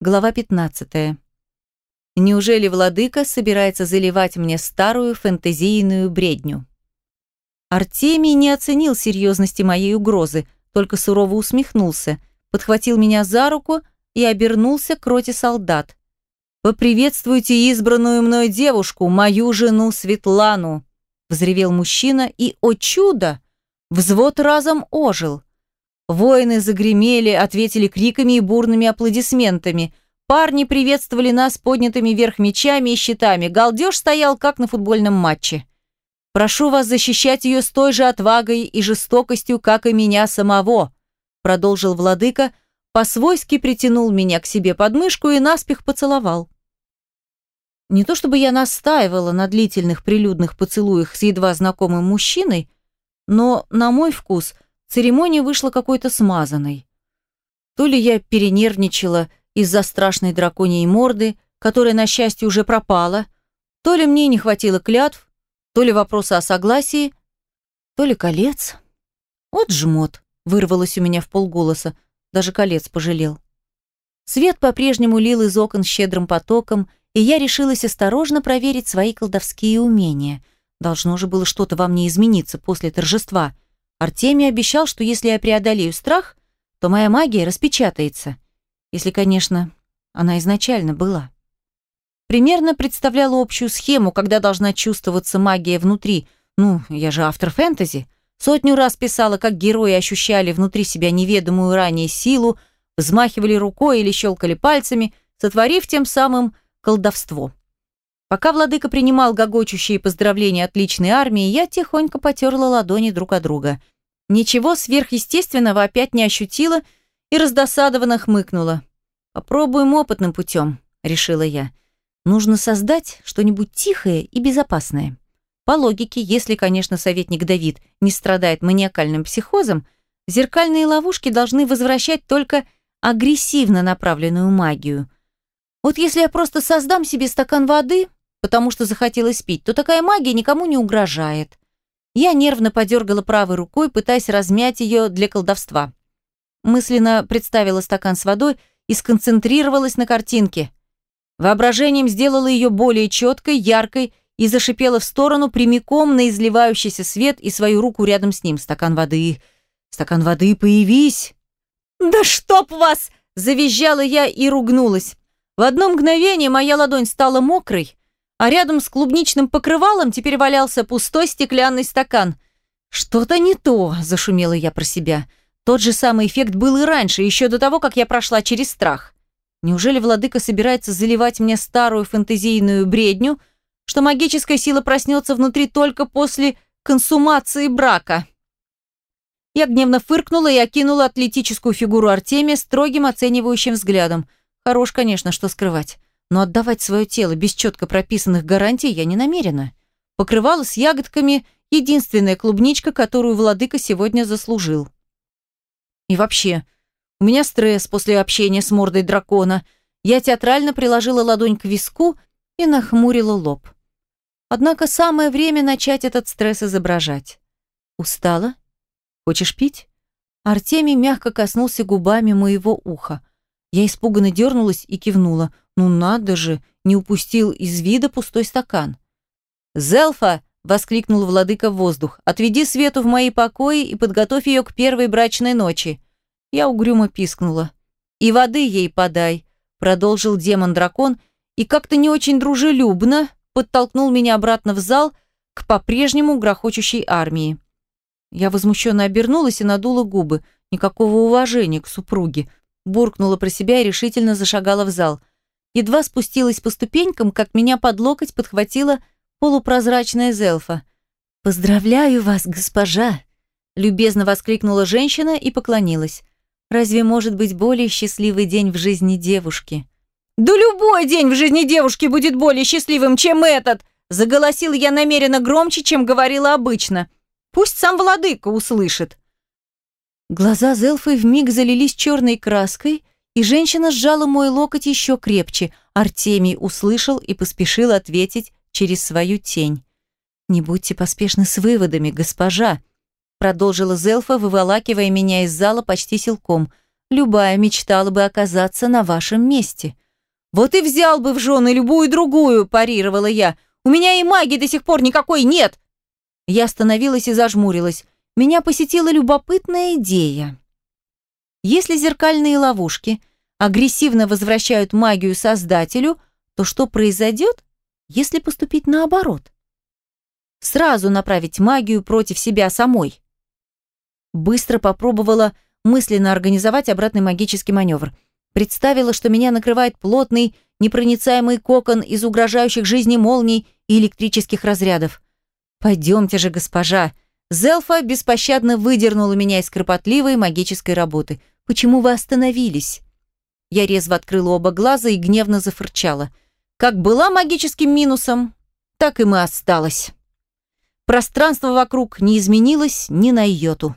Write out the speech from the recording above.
Глава 15. Неужели владыка собирается заливать мне старую фэнтезийную бредню? Артемий не оценил серьезности моей угрозы, только сурово усмехнулся, подхватил меня за руку и обернулся к роте солдат. «Поприветствуйте избранную мной девушку, мою жену Светлану!» взревел мужчина, и, о чудо, взвод разом ожил. Воины загремели, ответили криками и бурными аплодисментами. Парни приветствовали нас поднятыми вверх мечами и щитами. Галдеж стоял, как на футбольном матче. «Прошу вас защищать ее с той же отвагой и жестокостью, как и меня самого», продолжил владыка, по-свойски притянул меня к себе под мышку и наспех поцеловал. Не то чтобы я настаивала на длительных прилюдных поцелуях с едва знакомым мужчиной, но, на мой вкус – Церемония вышла какой-то смазанной. То ли я перенервничала из-за страшной драконьей морды, которая, на счастье, уже пропала, то ли мне не хватило клятв, то ли вопроса о согласии, то ли колец. Вот жмот, вырвалось у меня в полголоса, даже колец пожалел. Свет по-прежнему лил из окон щедрым потоком, и я решилась осторожно проверить свои колдовские умения. Должно же было что-то во мне измениться после торжества — Артемий обещал, что если я преодолею страх, то моя магия распечатается. Если, конечно, она изначально была. Примерно представляла общую схему, когда должна чувствоваться магия внутри. Ну, я же автор фэнтези. Сотню раз писала, как герои ощущали внутри себя неведомую ранее силу, взмахивали рукой или щелкали пальцами, сотворив тем самым колдовство. Пока владыка принимал гогочущие поздравления от личной армии, я тихонько потерла ладони друг от друга. Ничего сверхъестественного опять не ощутила и раздосадованно хмыкнула. «Попробуем опытным путем», — решила я. «Нужно создать что-нибудь тихое и безопасное». По логике, если, конечно, советник Давид не страдает маниакальным психозом, зеркальные ловушки должны возвращать только агрессивно направленную магию. Вот если я просто создам себе стакан воды, потому что захотелось пить, то такая магия никому не угрожает. Я нервно подергала правой рукой, пытаясь размять ее для колдовства. Мысленно представила стакан с водой и сконцентрировалась на картинке. Воображением сделала ее более четкой, яркой и зашипела в сторону прямиком на изливающийся свет и свою руку рядом с ним. Стакан воды. Стакан воды, появись! «Да чтоб вас!» – завизжала я и ругнулась. В одно мгновение моя ладонь стала мокрой, а рядом с клубничным покрывалом теперь валялся пустой стеклянный стакан. «Что-то не то», – зашумела я про себя. Тот же самый эффект был и раньше, еще до того, как я прошла через страх. Неужели владыка собирается заливать мне старую фэнтезийную бредню, что магическая сила проснется внутри только после консумации брака? Я гневно фыркнула и окинула атлетическую фигуру Артемия строгим оценивающим взглядом. Хорош, конечно, что скрывать но отдавать свое тело без четко прописанных гарантий я не намерена. Покрывало с ягодками – единственная клубничка, которую владыка сегодня заслужил. И вообще, у меня стресс после общения с мордой дракона. Я театрально приложила ладонь к виску и нахмурила лоб. Однако самое время начать этот стресс изображать. Устала? Хочешь пить? Артемий мягко коснулся губами моего уха. Я испуганно дернулась и кивнула. Ну надо же, не упустил из вида пустой стакан. «Зелфа!» — воскликнул владыка в воздух. «Отведи Свету в мои покои и подготовь ее к первой брачной ночи». Я угрюмо пискнула. «И воды ей подай», — продолжил демон-дракон, и как-то не очень дружелюбно подтолкнул меня обратно в зал к по-прежнему грохочущей армии. Я возмущенно обернулась и надула губы. Никакого уважения к супруге буркнула про себя и решительно зашагала в зал. Едва спустилась по ступенькам, как меня под локоть подхватила полупрозрачная зелфа. «Поздравляю вас, госпожа!» Любезно воскликнула женщина и поклонилась. «Разве может быть более счастливый день в жизни девушки?» «Да любой день в жизни девушки будет более счастливым, чем этот!» Заголосил я намеренно громче, чем говорила обычно. «Пусть сам владыка услышит!» Глаза Зелфы вмиг залились черной краской, и женщина сжала мой локоть еще крепче. Артемий услышал и поспешил ответить через свою тень. «Не будьте поспешны с выводами, госпожа», продолжила Зелфа, выволакивая меня из зала почти силком. Любая мечтала бы оказаться на вашем месте. Вот и взял бы в жены любую другую, парировала я. У меня и магии до сих пор никакой нет. Я остановилась и зажмурилась. Меня посетила любопытная идея. Если зеркальные ловушки агрессивно возвращают магию создателю, то что произойдет, если поступить наоборот? Сразу направить магию против себя самой. Быстро попробовала мысленно организовать обратный магический маневр. Представила, что меня накрывает плотный, непроницаемый кокон из угрожающих жизни молний и электрических разрядов. «Пойдемте же, госпожа!» Зелфа беспощадно выдернула меня из кропотливой магической работы. «Почему вы остановились?» Я резво открыла оба глаза и гневно зафырчала. Как была магическим минусом, так и мы осталось. Пространство вокруг не изменилось ни на йоту.